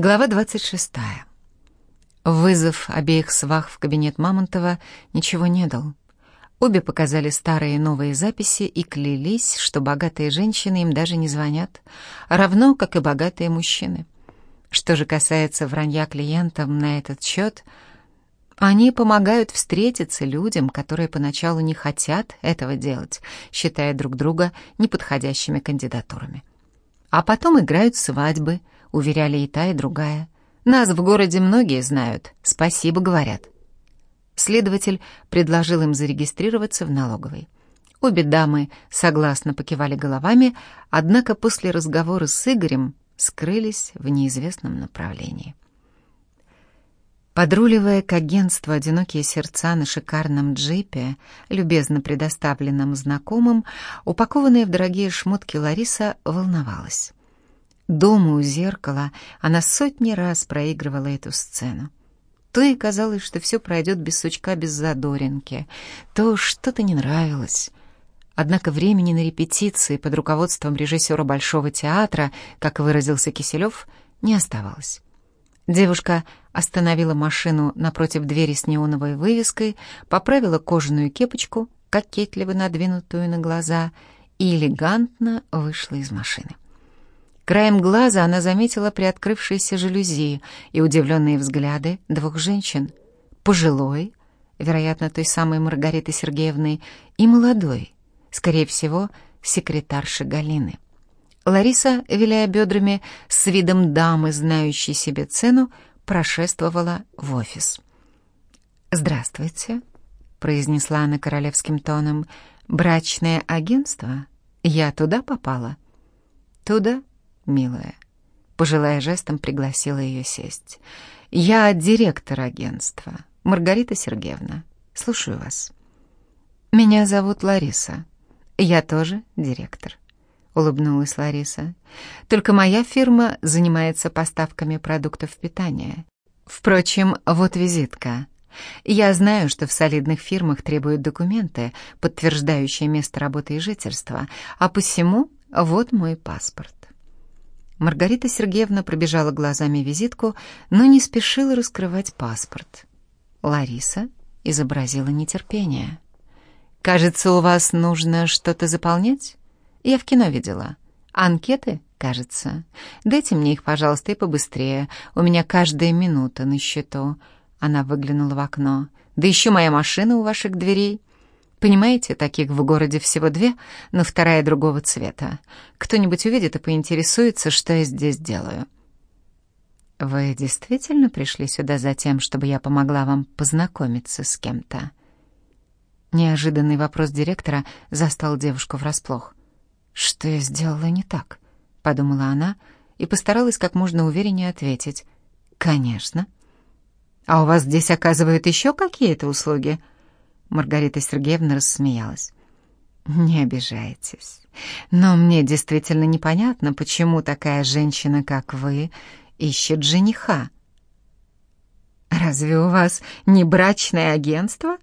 Глава 26. Вызов обеих свах в кабинет Мамонтова ничего не дал. Обе показали старые и новые записи и клялись, что богатые женщины им даже не звонят, равно как и богатые мужчины. Что же касается вранья клиентам на этот счет, они помогают встретиться людям, которые поначалу не хотят этого делать, считая друг друга неподходящими кандидатурами. А потом играют свадьбы — уверяли и та, и другая. «Нас в городе многие знают, спасибо говорят». Следователь предложил им зарегистрироваться в налоговой. Обе дамы согласно покивали головами, однако после разговора с Игорем скрылись в неизвестном направлении. Подруливая к агентству «Одинокие сердца» на шикарном джипе, любезно предоставленном знакомым, упакованная в дорогие шмотки Лариса волновалась. Дома у зеркала она сотни раз проигрывала эту сцену. То и казалось, что все пройдет без сучка, без задоринки, то что-то не нравилось. Однако времени на репетиции под руководством режиссера Большого театра, как выразился Киселев, не оставалось. Девушка остановила машину напротив двери с неоновой вывеской, поправила кожаную кепочку, кокетливо надвинутую на глаза, и элегантно вышла из машины. Краем глаза она заметила приоткрывшиеся жалюзи и удивленные взгляды двух женщин. Пожилой, вероятно, той самой Маргариты Сергеевны, и молодой, скорее всего, секретарши Галины. Лариса, виляя бедрами, с видом дамы, знающей себе цену, прошествовала в офис. «Здравствуйте», — произнесла она королевским тоном. «Брачное агентство? Я туда попала?» «Туда?» Милая». Пожилая жестом пригласила ее сесть. «Я директор агентства. Маргарита Сергеевна. Слушаю вас». «Меня зовут Лариса. Я тоже директор», — улыбнулась Лариса. «Только моя фирма занимается поставками продуктов питания. Впрочем, вот визитка. Я знаю, что в солидных фирмах требуют документы, подтверждающие место работы и жительства, а посему вот мой паспорт. Маргарита Сергеевна пробежала глазами визитку, но не спешила раскрывать паспорт. Лариса изобразила нетерпение. «Кажется, у вас нужно что-то заполнять? Я в кино видела. Анкеты, кажется. Дайте мне их, пожалуйста, и побыстрее. У меня каждая минута на счету». Она выглянула в окно. «Да еще моя машина у ваших дверей». Понимаете, таких в городе всего две, но вторая другого цвета. Кто-нибудь увидит и поинтересуется, что я здесь делаю. Вы действительно пришли сюда за тем, чтобы я помогла вам познакомиться с кем-то? Неожиданный вопрос директора застал девушку врасплох. Что я сделала не так? подумала она и постаралась как можно увереннее ответить. Конечно. А у вас здесь оказывают еще какие-то услуги? Маргарита Сергеевна рассмеялась. «Не обижайтесь, но мне действительно непонятно, почему такая женщина, как вы, ищет жениха». «Разве у вас не брачное агентство?»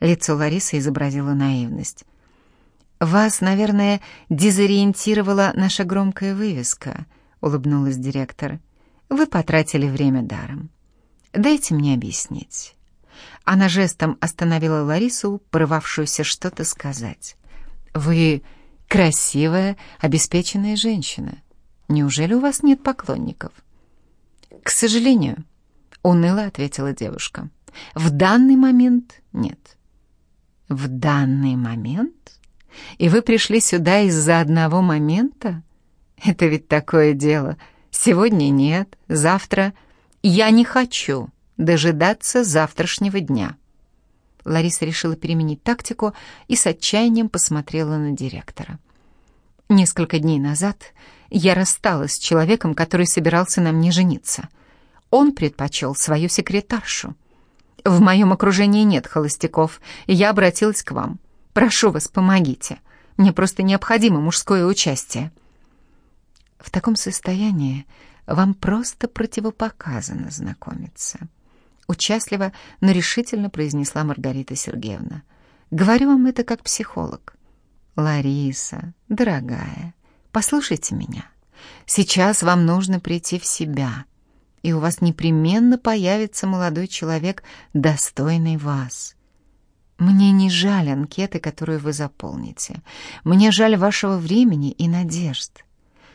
Лицо Ларисы изобразило наивность. «Вас, наверное, дезориентировала наша громкая вывеска», — улыбнулась директор. «Вы потратили время даром. Дайте мне объяснить». Она жестом остановила Ларису, порывавшуюся что-то сказать. «Вы красивая, обеспеченная женщина. Неужели у вас нет поклонников?» «К сожалению», — уныло ответила девушка. «В данный момент нет». «В данный момент? И вы пришли сюда из-за одного момента? Это ведь такое дело. Сегодня нет, завтра я не хочу» дожидаться завтрашнего дня. Лариса решила переменить тактику и с отчаянием посмотрела на директора. Несколько дней назад я рассталась с человеком, который собирался на мне жениться. Он предпочел свою секретаршу. В моем окружении нет холостяков, и я обратилась к вам. Прошу вас, помогите. Мне просто необходимо мужское участие. В таком состоянии вам просто противопоказано знакомиться участливо, но решительно произнесла Маргарита Сергеевна. «Говорю вам это как психолог. Лариса, дорогая, послушайте меня. Сейчас вам нужно прийти в себя. и у вас непременно появится молодой человек, достойный вас. Мне не жаль анкеты, которую вы заполните. Мне жаль вашего времени и надежд.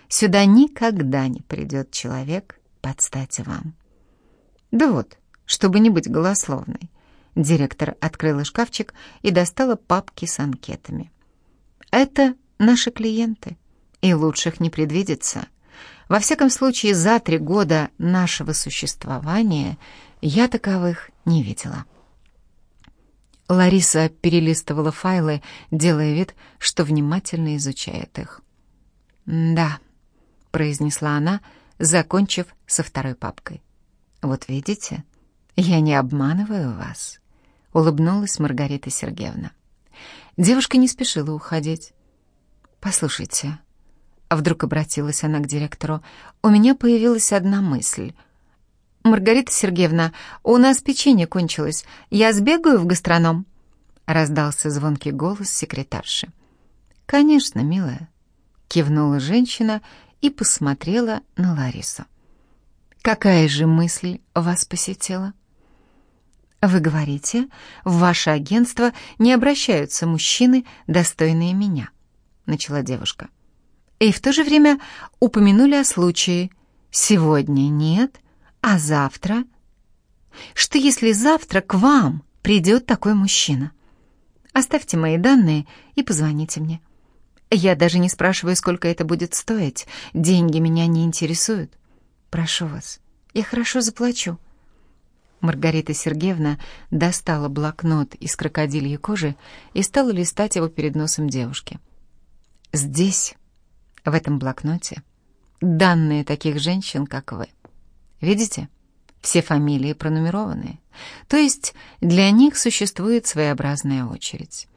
Сюда никогда не придет человек под стать вам. Да вот, чтобы не быть голословной. Директор открыла шкафчик и достала папки с анкетами. Это наши клиенты, и лучших не предвидится. Во всяком случае, за три года нашего существования я таковых не видела. Лариса перелистывала файлы, делая вид, что внимательно изучает их. «Да», — произнесла она, закончив со второй папкой. «Вот видите, я не обманываю вас», — улыбнулась Маргарита Сергеевна. Девушка не спешила уходить. «Послушайте», а вдруг обратилась она к директору. «У меня появилась одна мысль. Маргарита Сергеевна, у нас печенье кончилось. Я сбегаю в гастроном?» Раздался звонкий голос секретарши. «Конечно, милая», — кивнула женщина и посмотрела на Ларису. «Какая же мысль вас посетила?» «Вы говорите, в ваше агентство не обращаются мужчины, достойные меня», — начала девушка и в то же время упомянули о случае «сегодня нет, а завтра». Что если завтра к вам придет такой мужчина? Оставьте мои данные и позвоните мне. Я даже не спрашиваю, сколько это будет стоить. Деньги меня не интересуют. Прошу вас, я хорошо заплачу. Маргарита Сергеевна достала блокнот из крокодильей кожи и стала листать его перед носом девушки. «Здесь в этом блокноте данные таких женщин, как вы. Видите? Все фамилии пронумерованы. То есть для них существует своеобразная очередь.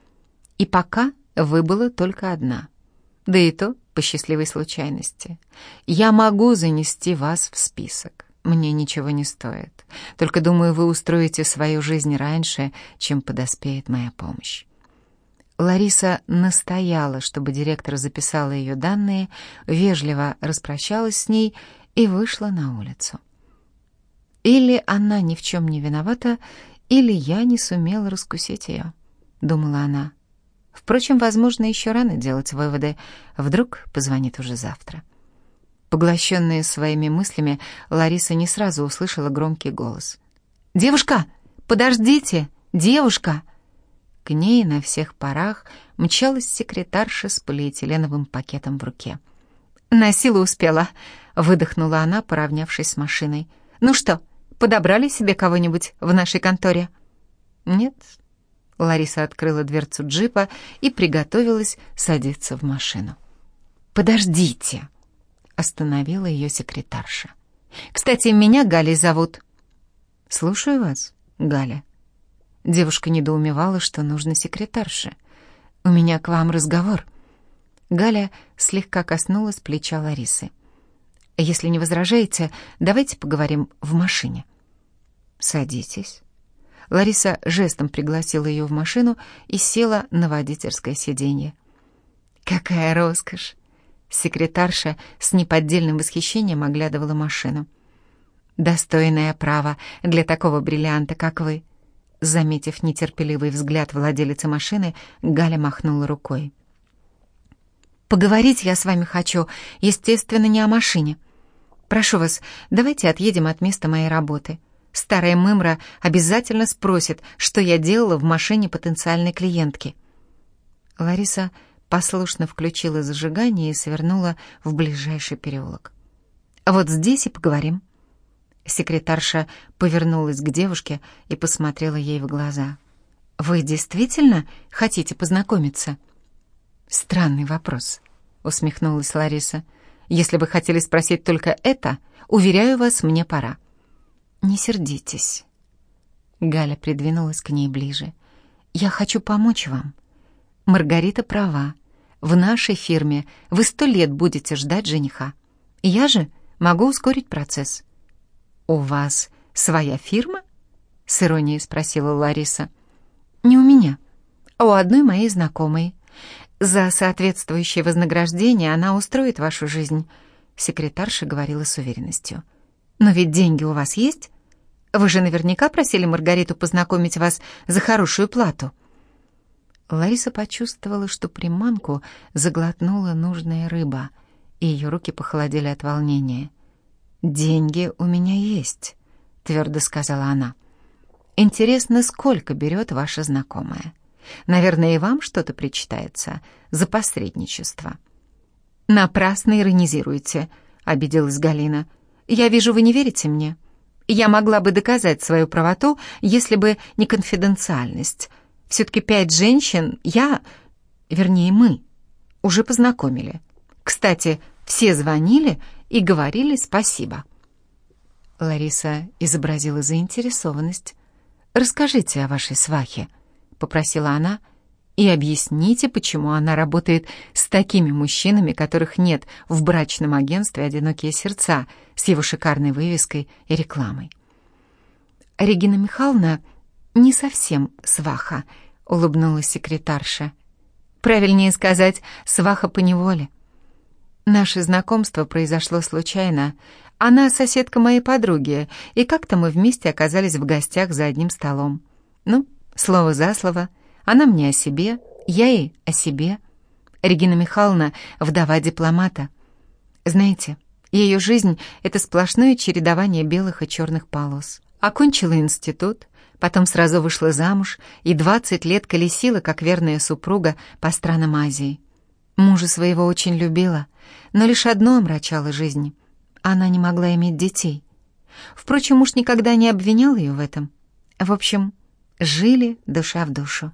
И пока выбыла только одна. Да и то по счастливой случайности. Я могу занести вас в список. Мне ничего не стоит. Только думаю, вы устроите свою жизнь раньше, чем подоспеет моя помощь. Лариса настояла, чтобы директор записала ее данные, вежливо распрощалась с ней и вышла на улицу. Или она ни в чем не виновата, или я не сумела раскусить ее, думала она. Впрочем, возможно, еще рано делать выводы. Вдруг позвонит уже завтра. Поглощенная своими мыслями, Лариса не сразу услышала громкий голос. «Девушка, подождите! Девушка!» К ней на всех парах мчалась секретарша с полиэтиленовым пакетом в руке. «На силу успела», — выдохнула она, поравнявшись с машиной. «Ну что, подобрали себе кого-нибудь в нашей конторе?» «Нет». Лариса открыла дверцу джипа и приготовилась садиться в машину. «Подождите», — остановила ее секретарша. «Кстати, меня Галей зовут». «Слушаю вас, Галя». Девушка недоумевала, что нужно секретарше. «У меня к вам разговор». Галя слегка коснулась плеча Ларисы. «Если не возражаете, давайте поговорим в машине». «Садитесь». Лариса жестом пригласила ее в машину и села на водительское сиденье. «Какая роскошь!» Секретарша с неподдельным восхищением оглядывала машину. «Достойное право для такого бриллианта, как вы. Заметив нетерпеливый взгляд владелицы машины, Галя махнула рукой. «Поговорить я с вами хочу, естественно, не о машине. Прошу вас, давайте отъедем от места моей работы. Старая мымра обязательно спросит, что я делала в машине потенциальной клиентки». Лариса послушно включила зажигание и свернула в ближайший переулок. «Вот здесь и поговорим». Секретарша повернулась к девушке и посмотрела ей в глаза. «Вы действительно хотите познакомиться?» «Странный вопрос», — усмехнулась Лариса. «Если вы хотели спросить только это, уверяю вас, мне пора». «Не сердитесь». Галя придвинулась к ней ближе. «Я хочу помочь вам. Маргарита права. В нашей фирме вы сто лет будете ждать жениха. Я же могу ускорить процесс. «У вас своя фирма?» — с иронией спросила Лариса. «Не у меня, а у одной моей знакомой. За соответствующее вознаграждение она устроит вашу жизнь», — секретарша говорила с уверенностью. Но ведь деньги у вас есть? Вы же наверняка просили Маргариту познакомить вас за хорошую плату». Лариса почувствовала, что приманку заглотнула нужная рыба, и ее руки похолодели от волнения. «Деньги у меня есть», — твердо сказала она. «Интересно, сколько берет ваша знакомая? Наверное, и вам что-то причитается за посредничество». «Напрасно иронизируете», — обиделась Галина. «Я вижу, вы не верите мне. Я могла бы доказать свою правоту, если бы не конфиденциальность. Все-таки пять женщин я, вернее мы, уже познакомили. Кстати, все звонили и говорили спасибо. Лариса изобразила заинтересованность. «Расскажите о вашей свахе», — попросила она, «и объясните, почему она работает с такими мужчинами, которых нет в брачном агентстве «Одинокие сердца» с его шикарной вывеской и рекламой». Регина Михайловна «Не совсем сваха», — улыбнулась секретарша. «Правильнее сказать, сваха по неволе». Наше знакомство произошло случайно. Она соседка моей подруги, и как-то мы вместе оказались в гостях за одним столом. Ну, слово за слово. Она мне о себе, я ей о себе. Регина Михайловна — вдова дипломата. Знаете, ее жизнь — это сплошное чередование белых и черных полос. Окончила институт, потом сразу вышла замуж и 20 лет колесила, как верная супруга, по странам Азии. Мужа своего очень любила, но лишь одно омрачало жизнь. Она не могла иметь детей. Впрочем, муж никогда не обвинял ее в этом. В общем, жили душа в душу.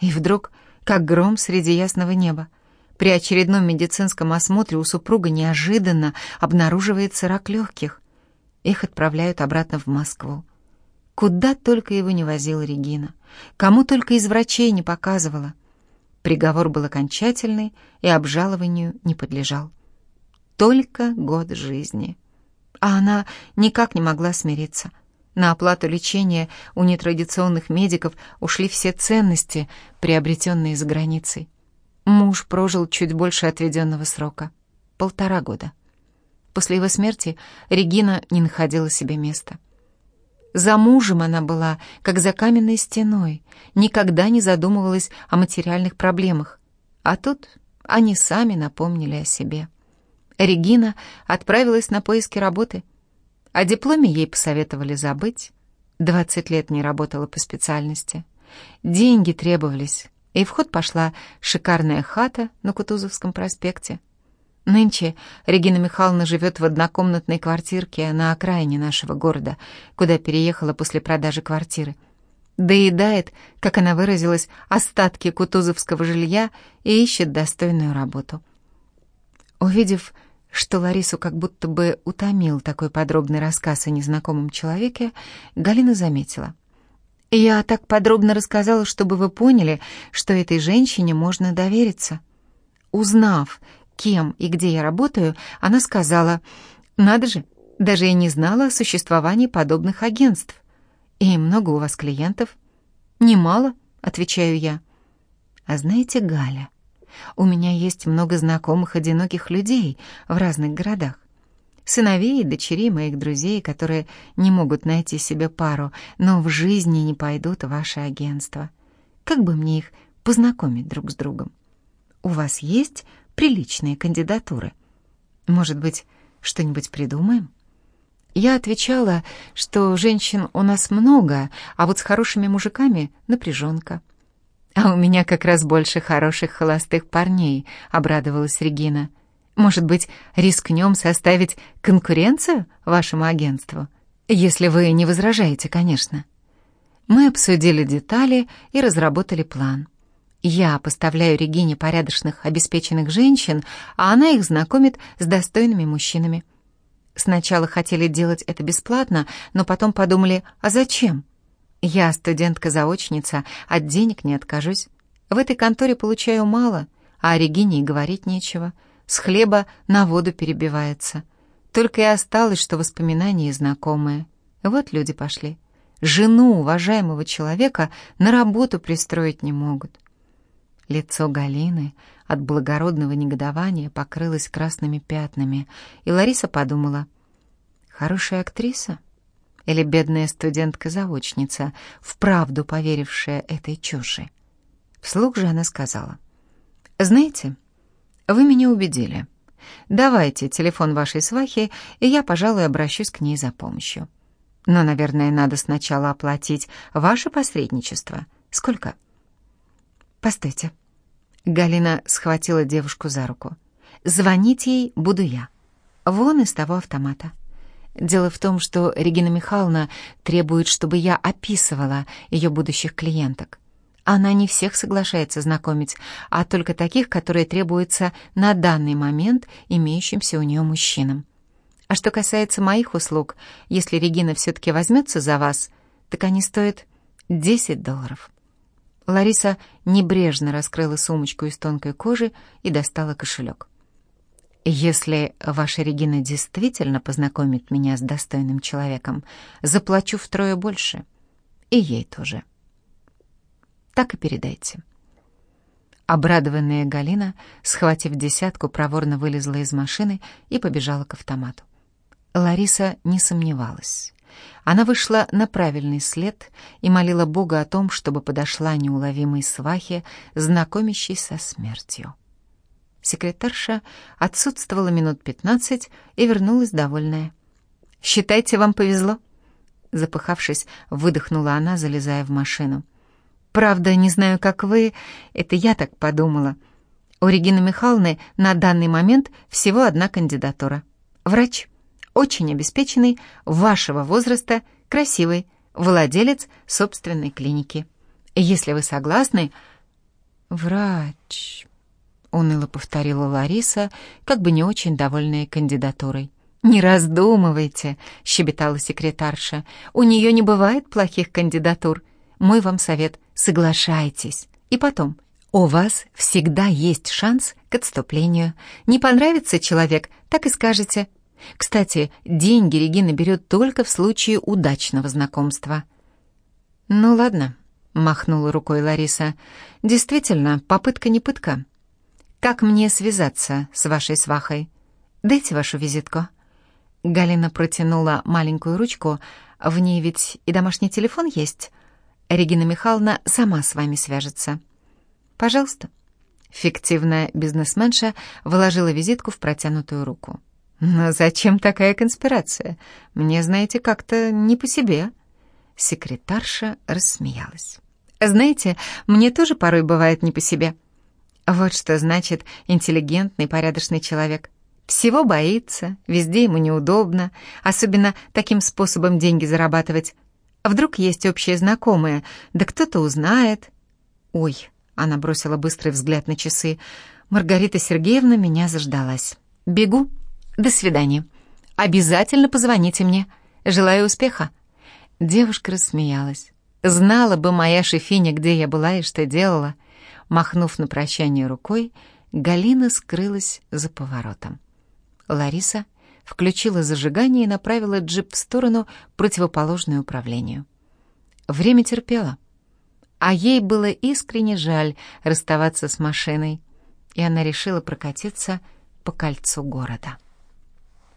И вдруг, как гром среди ясного неба, при очередном медицинском осмотре у супруга неожиданно обнаруживается рак легких. Их отправляют обратно в Москву. Куда только его не возила Регина, кому только из врачей не показывала. Приговор был окончательный и обжалованию не подлежал. Только год жизни. А она никак не могла смириться. На оплату лечения у нетрадиционных медиков ушли все ценности, приобретенные за границей. Муж прожил чуть больше отведенного срока — полтора года. После его смерти Регина не находила себе места. За мужем она была, как за каменной стеной, никогда не задумывалась о материальных проблемах. А тут они сами напомнили о себе. Регина отправилась на поиски работы. О дипломе ей посоветовали забыть. Двадцать лет не работала по специальности. Деньги требовались, и в ход пошла шикарная хата на Кутузовском проспекте. Нынче Регина Михайловна живет в однокомнатной квартирке на окраине нашего города, куда переехала после продажи квартиры. Доедает, как она выразилась, остатки кутузовского жилья и ищет достойную работу. Увидев, что Ларису как будто бы утомил такой подробный рассказ о незнакомом человеке, Галина заметила. «Я так подробно рассказала, чтобы вы поняли, что этой женщине можно довериться». Узнав, кем и где я работаю, она сказала, «Надо же, даже я не знала о существовании подобных агентств. И много у вас клиентов?» «Немало», — отвечаю я. «А знаете, Галя, у меня есть много знакомых одиноких людей в разных городах. Сыновей и дочерей моих друзей, которые не могут найти себе пару, но в жизни не пойдут в ваше агентство. Как бы мне их познакомить друг с другом? У вас есть приличные кандидатуры. Может быть, что-нибудь придумаем? Я отвечала, что женщин у нас много, а вот с хорошими мужиками напряженка. «А у меня как раз больше хороших холостых парней», — обрадовалась Регина. «Может быть, рискнем составить конкуренцию вашему агентству? Если вы не возражаете, конечно». Мы обсудили детали и разработали план. Я поставляю Регине порядочных, обеспеченных женщин, а она их знакомит с достойными мужчинами. Сначала хотели делать это бесплатно, но потом подумали, а зачем? Я студентка-заочница, от денег не откажусь. В этой конторе получаю мало, а о Регине и говорить нечего. С хлеба на воду перебивается. Только и осталось, что воспоминания знакомые. Вот люди пошли. Жену уважаемого человека на работу пристроить не могут. Лицо Галины от благородного негодования покрылось красными пятнами, и Лариса подумала, Хорошая актриса? Или бедная студентка-заочница, вправду поверившая этой чуши? Вслух же она сказала. «Знаете, вы меня убедили. Давайте телефон вашей свахи, и я, пожалуй, обращусь к ней за помощью. Но, наверное, надо сначала оплатить ваше посредничество. Сколько?» «Постойте». Галина схватила девушку за руку. «Звонить ей буду я. Вон из того автомата». Дело в том, что Регина Михайловна требует, чтобы я описывала ее будущих клиенток. Она не всех соглашается знакомить, а только таких, которые требуются на данный момент имеющимся у нее мужчинам. А что касается моих услуг, если Регина все-таки возьмется за вас, так они стоят 10 долларов. Лариса небрежно раскрыла сумочку из тонкой кожи и достала кошелек. Если ваша Регина действительно познакомит меня с достойным человеком, заплачу втрое больше. И ей тоже. Так и передайте. Обрадованная Галина, схватив десятку, проворно вылезла из машины и побежала к автомату. Лариса не сомневалась. Она вышла на правильный след и молила Бога о том, чтобы подошла неуловимой свахе, знакомящей со смертью. Секретарша отсутствовала минут пятнадцать и вернулась довольная. «Считайте, вам повезло!» Запыхавшись, выдохнула она, залезая в машину. «Правда, не знаю, как вы, это я так подумала. У Регины Михайловны на данный момент всего одна кандидатура. Врач, очень обеспеченный, вашего возраста, красивый, владелец собственной клиники. Если вы согласны...» «Врач...» уныло повторила Лариса, как бы не очень довольная кандидатурой. «Не раздумывайте», — щебетала секретарша. «У нее не бывает плохих кандидатур. Мой вам совет — соглашайтесь. И потом, у вас всегда есть шанс к отступлению. Не понравится человек, так и скажете. Кстати, деньги Регина берет только в случае удачного знакомства». «Ну ладно», — махнула рукой Лариса. «Действительно, попытка не пытка. Как мне связаться с вашей свахой? Дайте вашу визитку». Галина протянула маленькую ручку. «В ней ведь и домашний телефон есть. Регина Михайловна сама с вами свяжется». «Пожалуйста». Фиктивная бизнесменша вложила визитку в протянутую руку. «Но зачем такая конспирация? Мне, знаете, как-то не по себе». Секретарша рассмеялась. «Знаете, мне тоже порой бывает не по себе». Вот что значит интеллигентный, порядочный человек. Всего боится, везде ему неудобно, особенно таким способом деньги зарабатывать. Вдруг есть общие знакомые, да кто-то узнает. Ой, она бросила быстрый взгляд на часы. Маргарита Сергеевна меня заждалась. Бегу. До свидания. Обязательно позвоните мне. Желаю успеха. Девушка рассмеялась. Знала бы моя шефиня, где я была и что делала. Махнув на прощание рукой, Галина скрылась за поворотом. Лариса включила зажигание и направила джип в сторону, противоположную управлению. Время терпело, а ей было искренне жаль расставаться с машиной, и она решила прокатиться по кольцу города.